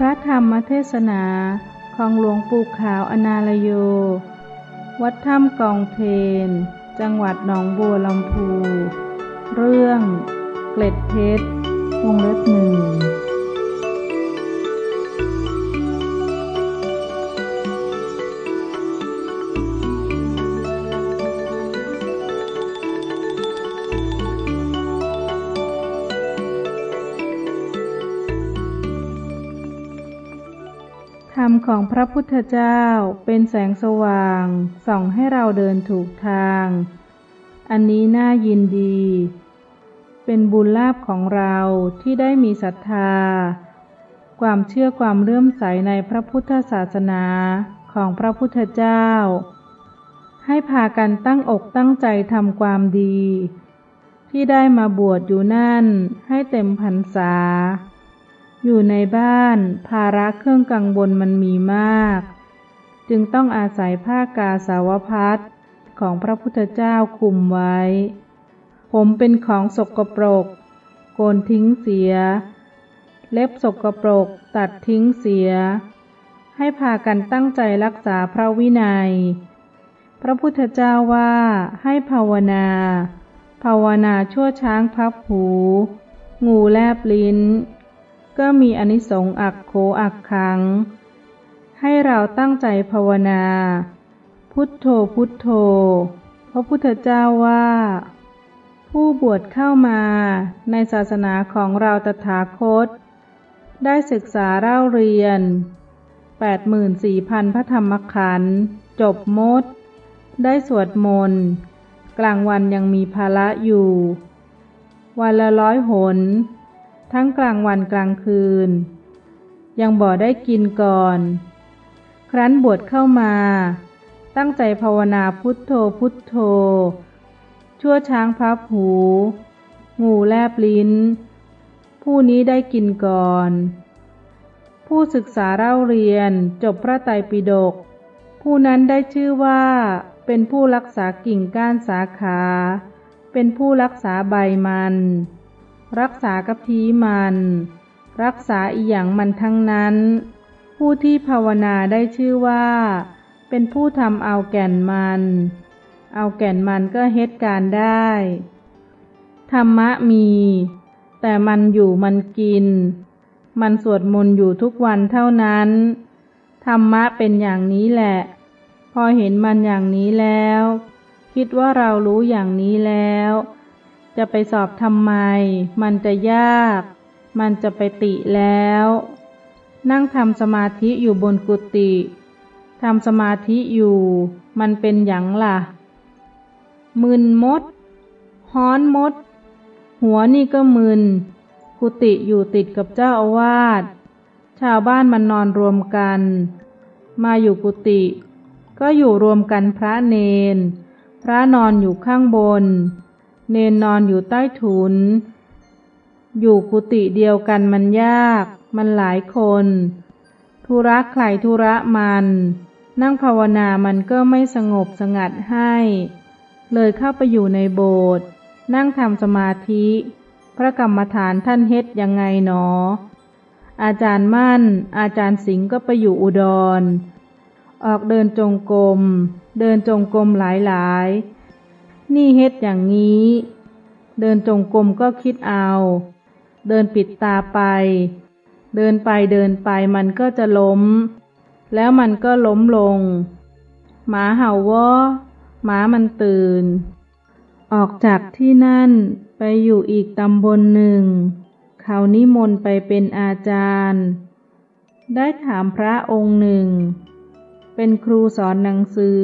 พระธรรมเทศนาของหลวงปู่ขาวอนาลโย วัดถ้ำกองเพน จังหวัดหนองบัวลำพู เรื่อง เกล็ดเพชรวงเล็บหนึ่ง รมของพระพุทธเจ้าเป็นแสงสว่าง ส่องให้เราเดินถูกทาง อันนี้น่ายินดี เป็นบุญลาภของเราที่ได้มีศรัทธา ความเชื่อความเลื่อมใสในพระพุทธศาสนาของพระพุทธเจ้า ให้พากันตั้งอกตั้งใจทำความดี ที่ได้มาบวชอยู่นั่นให้เต็มพรรษา อยู่ในบ้านภาระเครื่องกังวลมันมีมาก จึงต้องอาศัยผ้ากาสาวพัดของพระพุทธเจ้าคุมไว้ ผมเป็นของสกปรก โกนทิ้งเสีย เล็บสกปรกตัดทิ้งเสีย ให้พากันตั้งใจรักษาพระวินัย พระพุทธเจ้าว่าให้ภาวนา ภาวนาชั่วช้างพับหู งูแลบลิ้น ก็มีอนิสงส์อักโขอักขัง ให้เราตั้งใจภาวนา พุทโธพุทโธ พระพุทธเจ้าว่า ผู้บวชเข้ามาในศาสนาของเราตถาคต ได้ศึกษาเล่าเรียน 84,000 พระธรรมขันธ์จบมด ได้สวดมนต์ กลางวันยังมีภาระอยู่ วันละร้อยหน ทั้งกลางวันกลางคืน ยังบ่ได้กินก่อน ครั้นบวชเข้ามา ตั้งใจภาวนาพุทโธพุทโธ ชั่วช้างพับหู งูแลบลิ้น ผู้นี้ได้กินก่อน ผู้ศึกษาเล่าเรียนจบพระไตรปิฎกผู้นั้นได้ชื่อว่าเป็นผู้รักษากิ่งก้านสาขา เป็นผู้รักษาใบมัน รักษากระพีมัน รักษาอีหยังมันทั้งนั้น ผู้ที่ภาวนาได้ชื่อว่า เป็นผู้ทำเอาแก่นมัน เอาแก่นมันก็เฮ็ดการได้ ธรรมะมี แต่มันอยู่มันกิน มันสวดมนต์อยู่ทุกวันเท่านั้น ธรรมะเป็นอย่างนี้แหละ พอเห็นมันอย่างนี้แล้ว คิดว่าเรารู้อย่างนี้แล้ว จะไปสอบทำไม มันจะยาก มันจะไปติแล้ว นั่งทำสมาธิอยู่บนกุฏิทำสมาธิอยู่ มันเป็นอย่างล่ะ มึนมด ฮ้อนมด หัวนี่ก็มึน กุฏิอยู่ติดกับเจ้าอาวาส ชาวบ้านมันนอนรวมกัน มาอยู่กุฏิก็อยู่รวมกันพระเนน พระนอนอยู่ข้างบน เนนนอนอยู่ใต้ถุน อยู่กุฏิเดียวกันมันยาก มันหลายคน ธุระใครธุระมัน นั่งภาวนามันก็ไม่สงบสงัดให้ เลยเข้าไปอยู่ในโบสถ์นั่งทำสมาธิ พระกรรมฐานท่านเฮ็ดยังไงหนอ อาจารย์มั่น อาจารย์สิงห์ก็ไปอยู่อุดร ออกเดินจงกรม เดินจงกรมหลายๆ นี่เฮ็ดอย่างนี้ เดินจงกรมก็คิดเอา เดินปิดตาไป เดินไปเดินไปมันก็จะล้ม แล้วมันก็ล้มลง หมาเห่าวอหมามันตื่น ออกจากที่นั่นไปอยู่อีกตำบลหนึ่ง เขานิมนต์ไปเป็นอาจารย์ ได้ถามพระองค์หนึ่ง เป็นครูสอนหนังสือ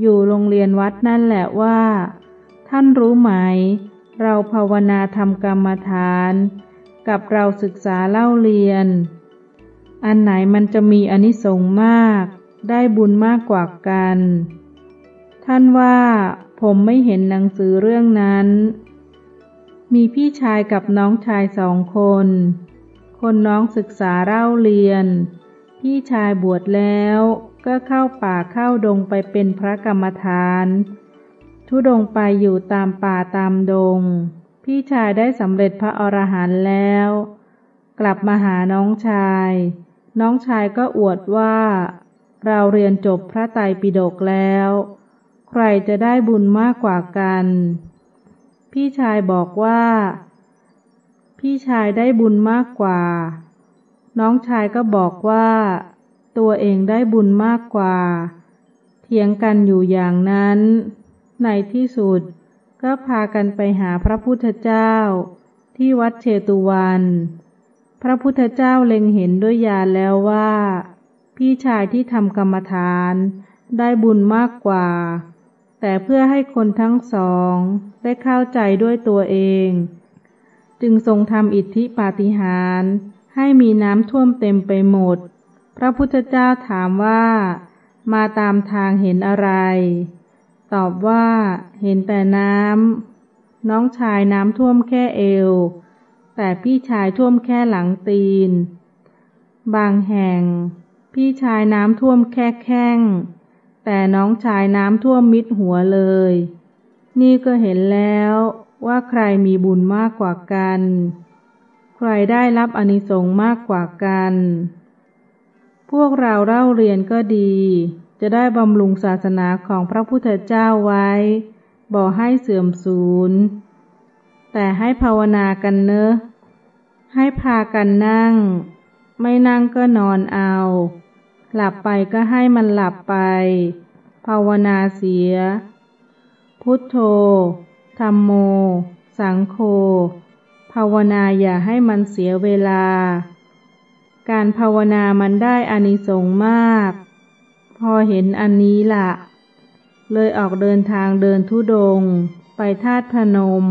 อยู่โรงเรียนวัดนั่นแหละว่า ท่านรู้ไหม เราภาวนาทำกรรมฐาน กับเราศึกษาเล่าเรียน อันไหนมันจะมีอนิสงส์มาก ได้บุญมากกว่ากัน ท่านว่าผมไม่เห็นหนังสือเรื่องนั้น มีพี่ชายกับน้องชายสองคน คนน้องศึกษาเล่าเรียน พี่ชายบวชแล้ว ก็เข้าป่าเข้าดงไปเป็นพระกรรมฐาน ทุดงไปอยู่ตามป่าตามดง พี่ชายได้สำเร็จพระอรหันต์แล้ว กลับมาหาน้องชาย น้องชายก็อวดว่า เราเรียนจบพระไตรปิฎกแล้ว ใครจะได้บุญมากกว่ากัน พี่ชายบอกว่า พี่ชายได้บุญมากกว่า น้องชายก็บอกว่า ตัวเองได้บุญมากกว่า เถียงกันอยู่อย่างนั้น ในที่สุดก็พากันไปหาพระพุทธเจ้า ที่วัดเชตุวัน พระพุทธเจ้าเล็งเห็นด้วยญาณแล้วว่า พี่ชายที่ทำกรรมฐานได้บุญมากกว่า แต่เพื่อให้คนทั้งสองได้เข้าใจด้วยตัวเอง จึงทรงทำอิทธิปาฏิหาริย์ให้มีน้ำท่วมเต็มไปหมด พระพุทธเจ้าถามว่า มาตามทางเห็นอะไร ตอบว่า เห็นแต่น้ำน้องชายน้ำท่วมแค่เอว แต่พี่ชายท่วมแค่หลังตีน บางแห่ง พี่ชายน้ำท่วมแค่แข้ง แต่น้องชายน้ำท่วมมิดหัวเลย นี่ก็เห็นแล้วว่าใครมีบุญมากกว่ากัน ใครได้รับอนิสงส์มากกว่ากัน พวกเราเล่าเรียนก็ดี จะได้บำรุงศาสนาของพระพุทธเจ้าไว้ บ่ให้เสื่อมสูญ แต่ให้ภาวนากันเนอะ ให้พากันนั่ง ไม่นั่งก็นอนเอา หลับไปก็ให้มันหลับไป ภาวนาเสีย พุทโธธรรมโม สังโฆ ภาวนาอย่าให้มันเสียเวลา การภาวนามันได้อานิสงส์มาก พอเห็นอันนี้ละ่ะ เลยออกเดินทางเดินทุดง ไปธาตุพนม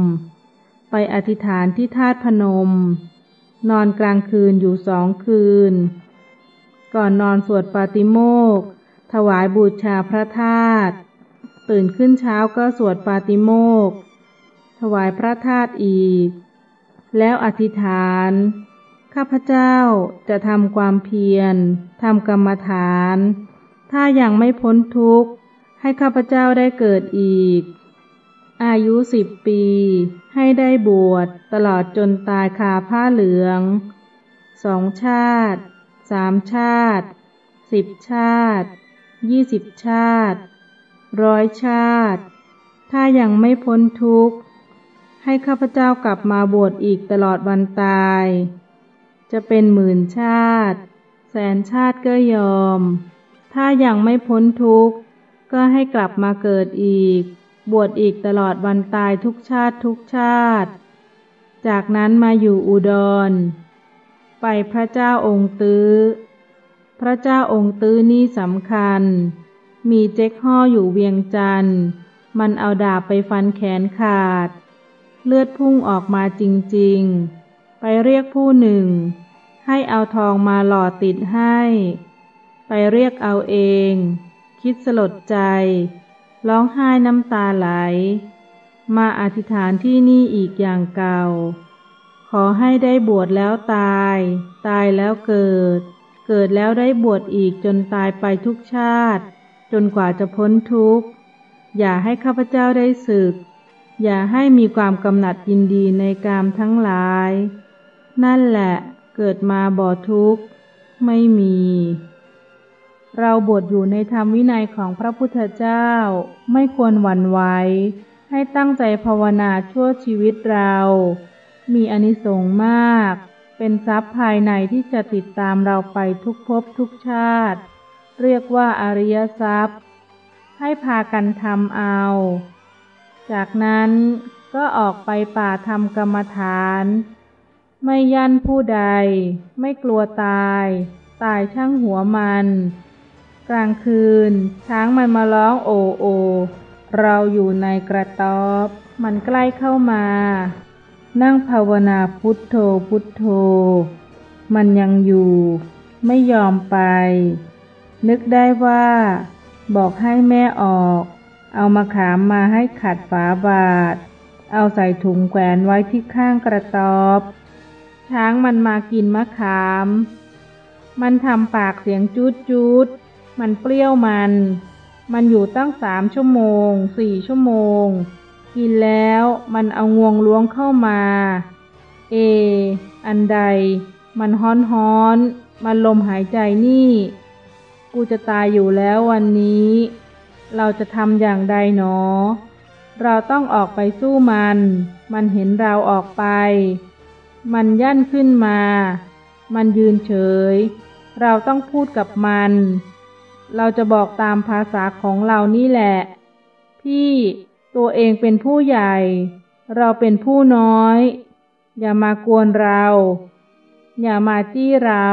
ไปอธิษฐานที่ธาตุพนม นอนกลางคืนอยู่สองคืน ก่อนนอนสวดปาติโมกถวายบูชาพระธาตุตื่นขึ้นเช้าก็สวดปาติโมกถวายพระธาตุอีก แล้วอธิษฐาน ข้าพเจ้าจะทำความเพียรทำกรรมฐาน ถ้ายังไม่พ้นทุกข์ ให้ข้าพเจ้าได้เกิดอีก อายุสิบปี ให้ได้บวชตลอดจนตายคาผ้าเหลือง สองชาติ สามชาติ สิบชาติ ยี่สิบชาติ ร้อยชาติ ถ้ายังไม่พ้นทุกข์ ให้ข้าพเจ้ากลับมาบวชอีกตลอดวันตาย จะเป็นหมื่นชาติ แสนชาติก็ยอม ถ้ายังไม่พ้นทุกข์ ก็ให้กลับมาเกิดอีก บวชอีกตลอดวันตายทุกชาติทุกชาติ จากนั้นมาอยู่อุดร ไปพระเจ้าองค์ตื้อ พระเจ้าองค์ตื้อนี่สำคัญ มีเจ๊กห่ออยู่เวียงจันทร์มันเอาดาบไปฟันแขนขาด เลือดพุ่งออกมาจริง ๆ ไปเรียกผู้หนึ่ง ให้เอาทองมาหล่อติดให้ ไปเรียกเอาเอง คิดสลดใจ ร้องไห้น้ำตาไหล มาอธิษฐานที่นี่อีกอย่างเก่า ขอให้ได้บวชแล้วตาย ตายแล้วเกิด เกิดแล้วได้บวชอีกจนตายไปทุกชาติ จนกว่าจะพ้นทุกข์ อย่าให้ข้าพเจ้าได้สึกอย่าให้มีความกำหนัดยินดีในกามทั้งหลาย นั่นแหละเกิดมาบ่อทุกข์ ไม่มี เราบวชอยู่ในธรรมวินัยของพระพุทธเจ้า ไม่ควรหวั่นไหวให้ตั้งใจภาวนาชั่วชีวิตเรา มีอนิสงส์มาก เป็นทรัพย์ภายในที่จะติดตามเราไปทุกภพทุกชาติ เรียกว่าอริยทรัพย์ ให้พากันทำเอา จากนั้นก็ออกไปป่าทำกรรมฐาน ไม่ยันผู้ใด ไม่กลัวตาย ตายช่างหัวมัน กลางคืน ช้างมันมาร้องโอโอ เราอยู่ในกระต๊อบ มันใกล้เข้ามา นั่งภาวนาพุทโธพุทโธ มันยังอยู่ ไม่ยอมไป นึกได้ว่า บอกให้แม่ออก เอามาขามมาให้ขัดฝาบาท เอาใส่ถุงแขวนไว้ที่ข้างกระต๊อบ ช้างมันมากินมะขาม มันทำปากเสียงจูดจูดมันเปรี้ยวมัน มันอยู่ตั้งสามชั่วโมง สี่ชั่วโมง กินแล้วมันเอางวงล้วงเข้ามา เอ อันใด มันฮ้อนฮ้อน มันลมหายใจนี่ กูจะตายอยู่แล้ววันนี้ เราจะทำอย่างใดหนอ เราต้องออกไปสู้มัน มันเห็นเราออกไป มันยั่นขึ้นมา มันยืนเฉย เราต้องพูดกับมัน เราจะบอกตามภาษาของเรานี่แหละ พี่ตัวเองเป็นผู้ใหญ่ เราเป็นผู้น้อย อย่ามากวนเรา อย่ามาจี้เรา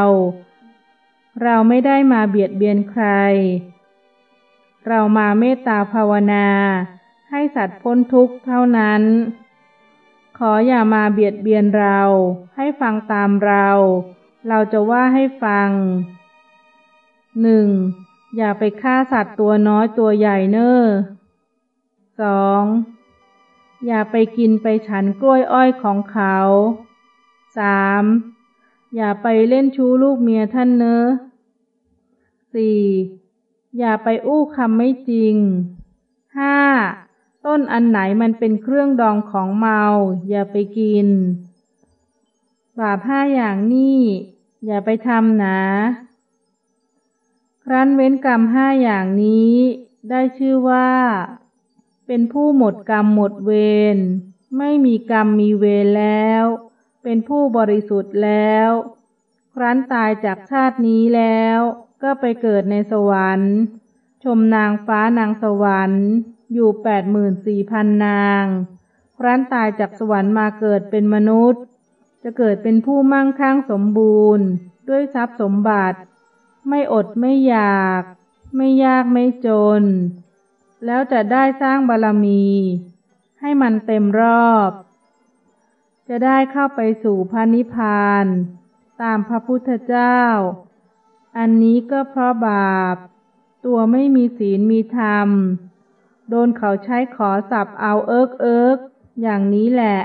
เราไม่ได้มาเบียดเบียนใคร เรามาเมตตาภาวนา ให้สัตว์พ้นทุกข์เท่านั้น ขออย่ามาเบียดเบียนเรา ให้ฟังตามเรา เราจะว่าให้ฟังหนึ่งอย่าไปฆ่าสัตว์ตัวน้อยตัวใหญ่เนอ้อสองอย่าไปกินไปฉันกล้วยอ้อยของเขาสามอย่าไปเล่นชู้ลูกเมียท่านเนอะสี่อย่าไปอู้คำไม่จริงห้า ต้นอันไหนมันเป็นเครื่องดองของเมา อย่าไปกิน บาปห้าอย่างนี้อย่าไปทำนะ ครั้นเว้นกรรมห้าอย่างนี้ ได้ชื่อว่า เป็นผู้หมดกรรมหมดเวรไม่มีกรรมมีเวรแล้ว เป็นผู้บริสุทธิ์แล้ว ครั้นตายจากชาตินี้แล้ว ก็ไปเกิดในสวรรค์ ชมนางฟ้านางสวรรค์ อยู่แปดหมื่นสี่พันนาง ครั้นตายจากสวรรค์มาเกิดเป็นมนุษย์ จะเกิดเป็นผู้มั่งคั่งสมบูรณ์ ด้วยทรัพย์สมบัติ ไม่อดไม่อยาก ไม่ยากไม่จน แล้วจะได้สร้างบารมี ให้มันเต็มรอบ จะได้เข้าไปสู่พระนิพพาน ตามพระพุทธเจ้า อันนี้ก็เพราะบาป ตัวไม่มีศีลมีธรรม โดนเขาใช้ขอสับเอาเอิกเอิกอย่างนี้แหละ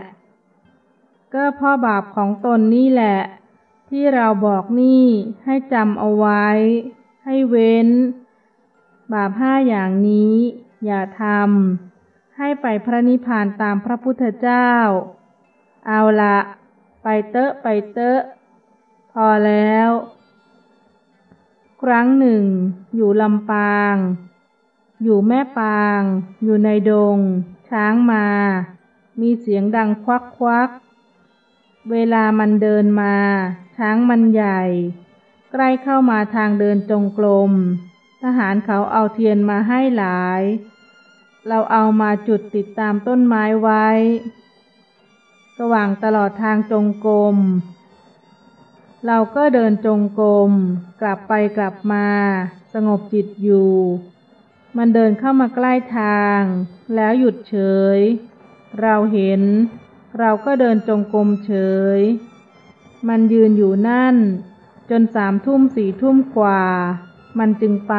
ก็เพราะบาปของตนนี่แหละ ที่เราบอกนี่ให้จำเอาไว้ ให้เว้น บาปห้าอย่างนี้ อย่าทำให้ไปพระนิพพานตามพระพุทธเจ้า เอาละไปเตอะไปเตอะ พอแล้ว ครั้งหนึ่ง อยู่ลำปาง อยู่แม่ปาง อยู่ในดง ช้างมา มีเสียงดังควักควัก เวลามันเดินมา ช้างมันใหญ่ ใกล้เข้ามาทางเดินจงกรม ทหารเขาเอาเทียนมาให้หลาย เราเอามาจุดติดตามต้นไม้ไว้ สว่างตลอดทางจงกรม เราก็เดินจงกรม กลับไปกลับมา สงบจิตอยู่ มันเดินเข้ามาใกล้ทาง แล้วหยุดเฉย เราเห็น เราก็เดินจงกรมเฉย มันยืนอยู่นั่น จนสามทุ่มสี่ทุ่มกว่า มันจึงไป